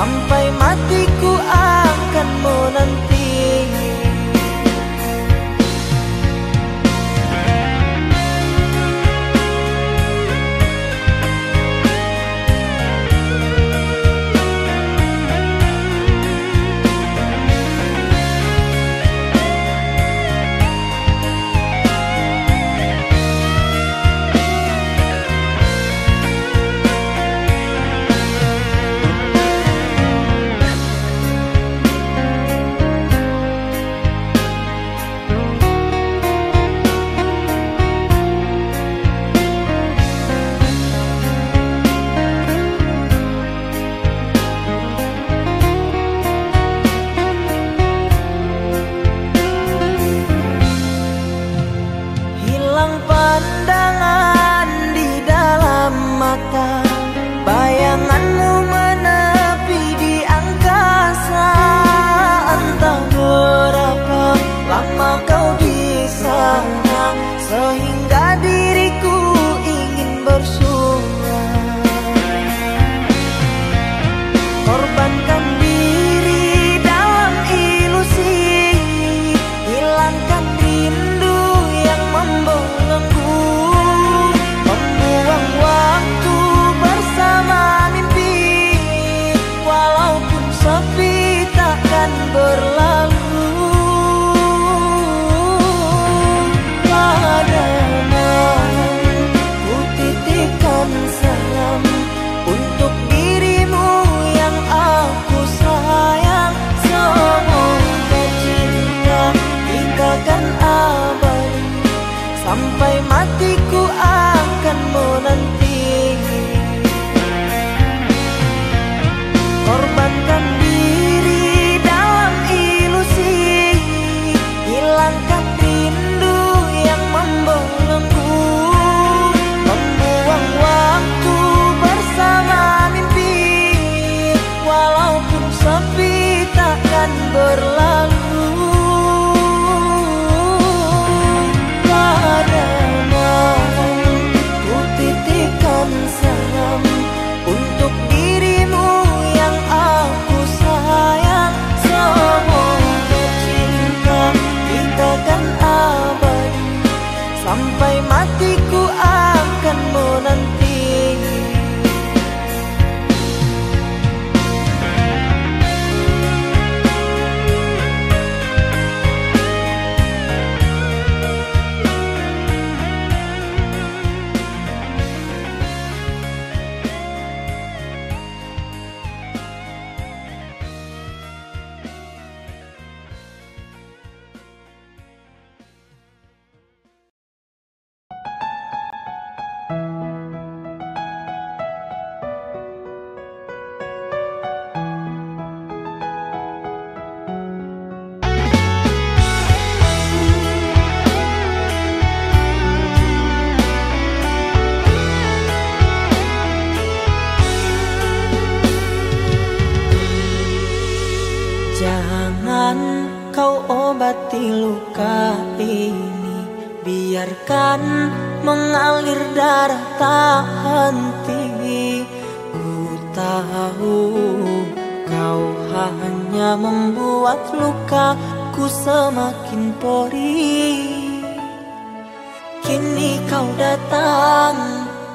Sampai matiku akan menanti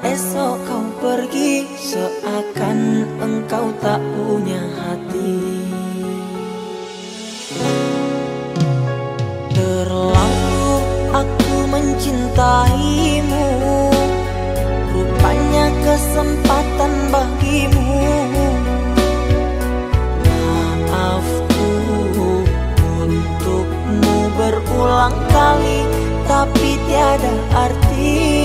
Esok kau pergi Seakan engkau tak punya hati. Terlalu aku mencintaimu Rupanya kesempatan bagimu. Maafku untukmu berulang kali Tapi tiada arti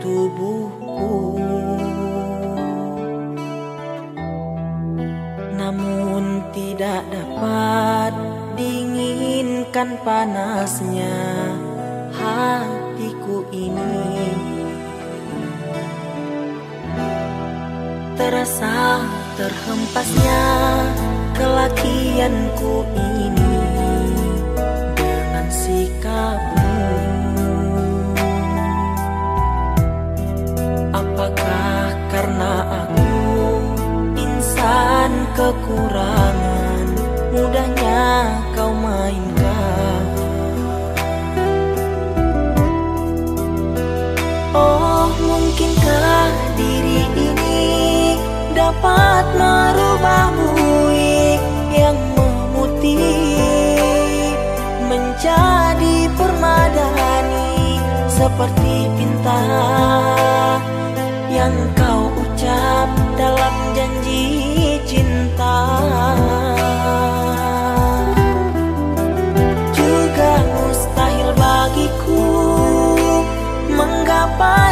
tubuhku. Namun tidak dapat dinginkan panasnya hatiku ini. Terasa terhempasnya kelakianku ini Dengan sikap kekurangan Mudahnya kau mainkan. Oh mungkinkah diri ini Dapat merubah yang memutih? Menjadi permadani Seperti pintar yang kau ucap dalam cinta. Juga mustahil bagiku menggapai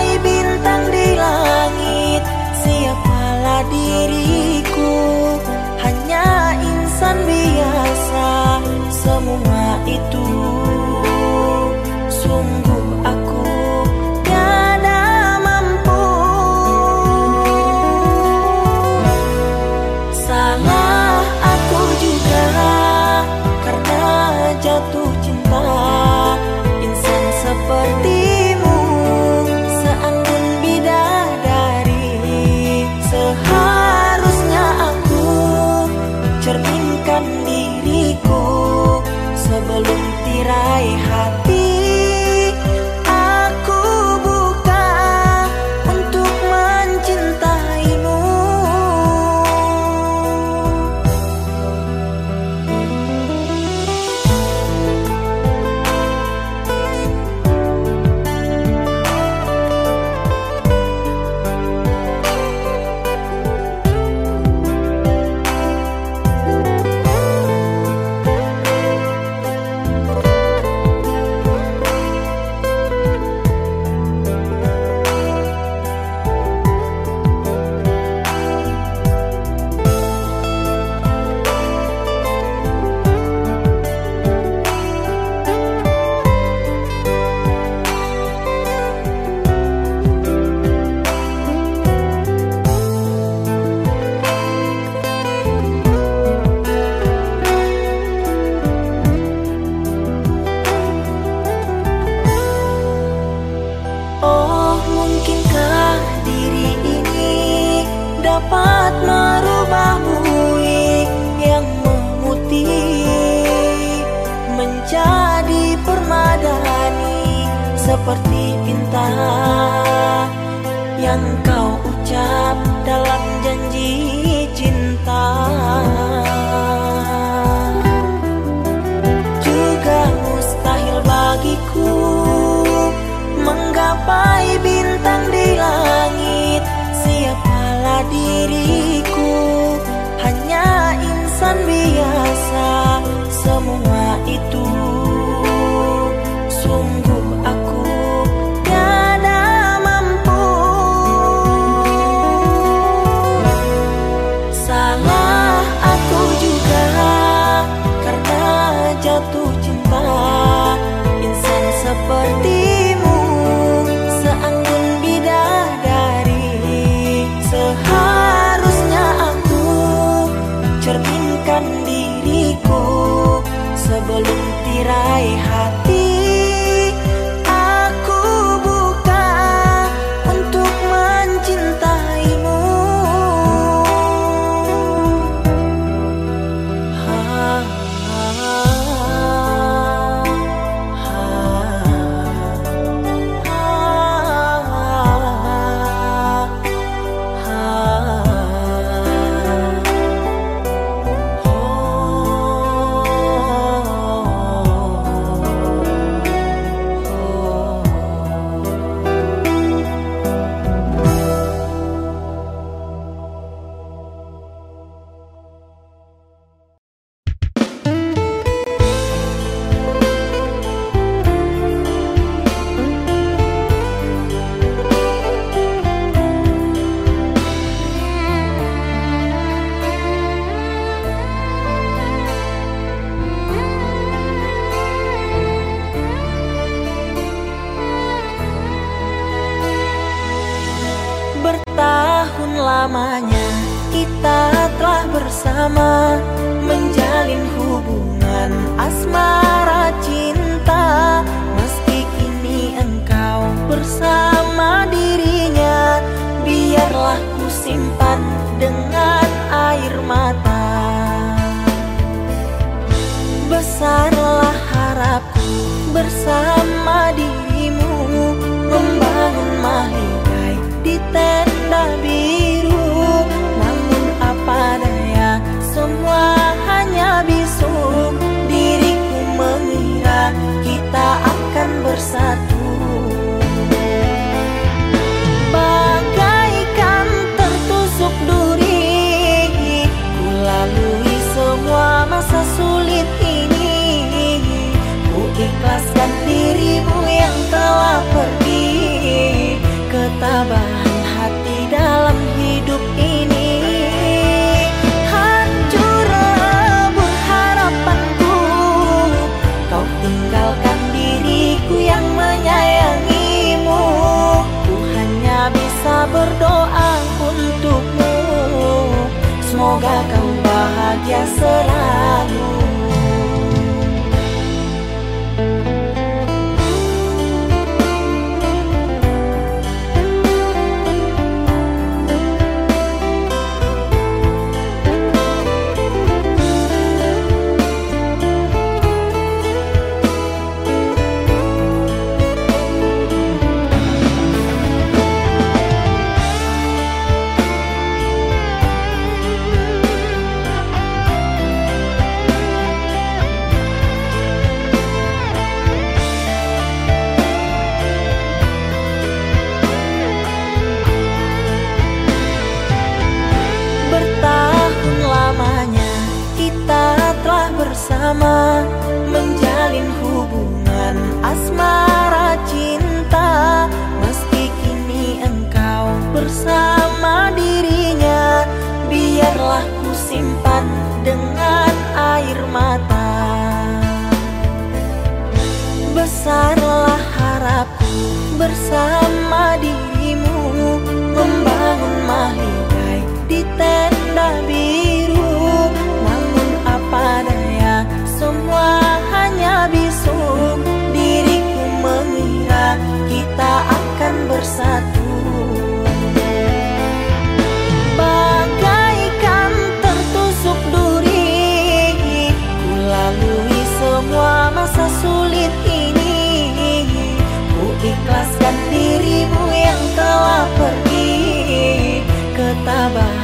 bye.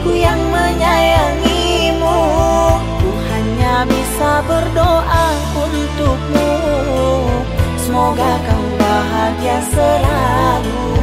Ku yang menyayangimu. Ku hanya bisa berdoa untukmu. Semoga kau bahagia selalu.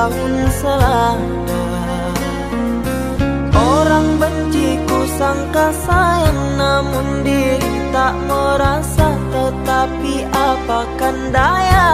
Daun selada Orang benci ku sangka sayang namun diri tak merasa Tetapi apakan daya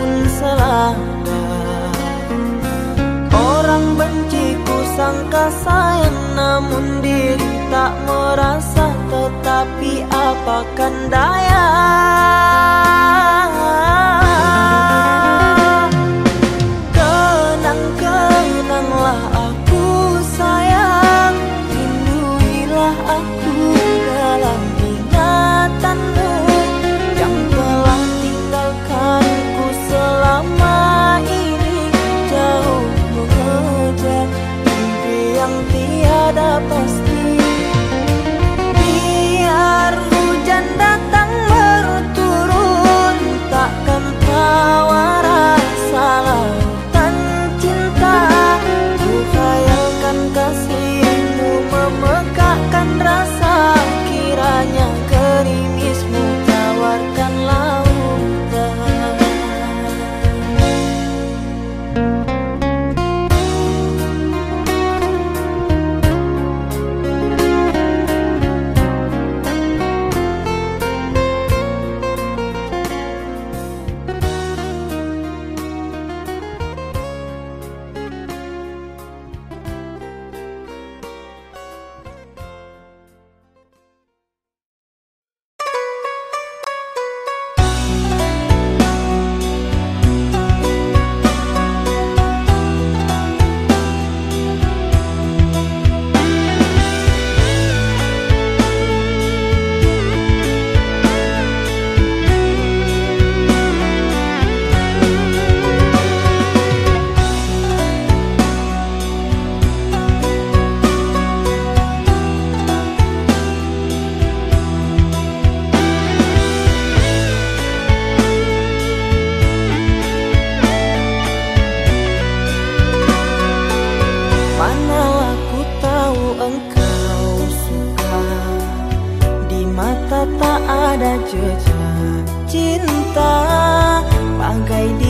daun selada Orang benci ku sangka sayang Namun diri tak merasa. Tetapi apakan daya chưa trà Cinta bangkai đi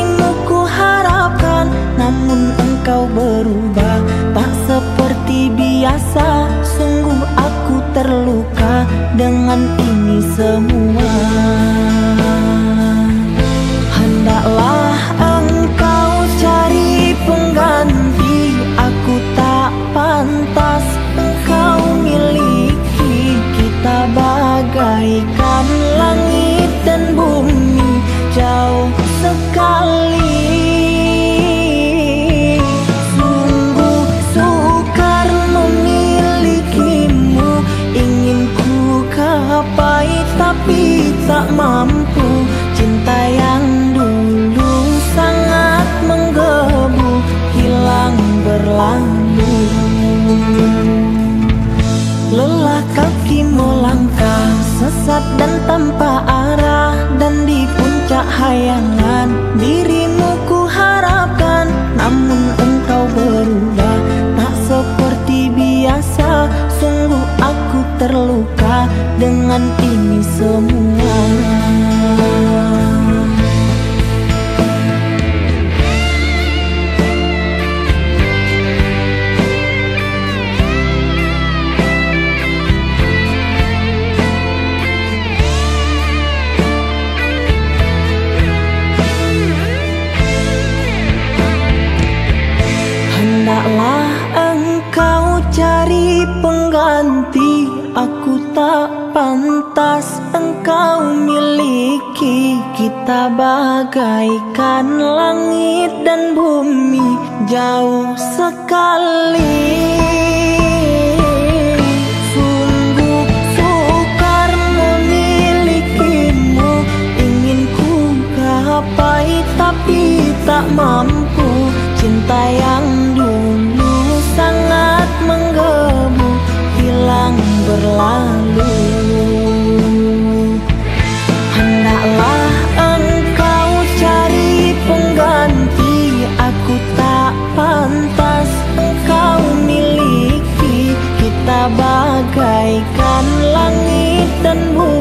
Namun engkau berubah. Tak seperti biasa Sungguh aku terluka Dengan ini semua. Hendaklah dan tanpa arah Dan di puncak hayangan. Dirimu ku harapkan Namun engkau berubah. Tak seperti biasa Sungguh aku terluka. Dengan ini semua bagaikan langit dan bumi Jauh sekali. Tapi tak mampu. Cinta yang 漫步